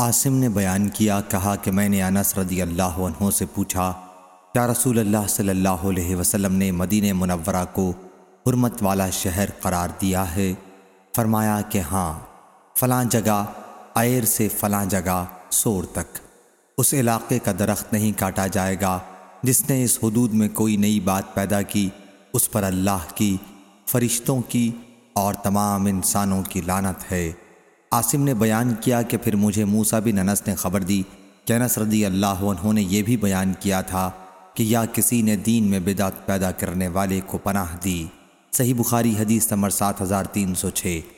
عاصم نے بیان کیا، کہا کہ میں نے انس رضی اللہ عنہ سے پوچھا، کیا رسول اللہ صلی اللہ علیہ وسلم نے مدینہ منورہ کو حرمت والا شہر قرار دیا ہے؟ فرمایا کہ ہاں فلاں جگہ عیر سے فلاں جگہ سور تک۔ اس علاقے کا درخت نہیں کاٹا جائے گا، جس نے اس حدود میں کوئی نئی بات پیدا کی، اس پر اللہ کی فرشتوں کی اور تمام انسانوں کی لانت ہے۔ عاصم نے بیان کیا کہ پھر مجھے موسیٰ بن انس نے خبر دی کہ انس رضی اللہ عنہ نے یہ بھی بیان کیا تھا کہ یا کسی نے دین میں بدعت پیدا کرنے والے کو پناہ دی۔ صحیح بخاری حدیث نمبر سات ہزار تین سو چھ۔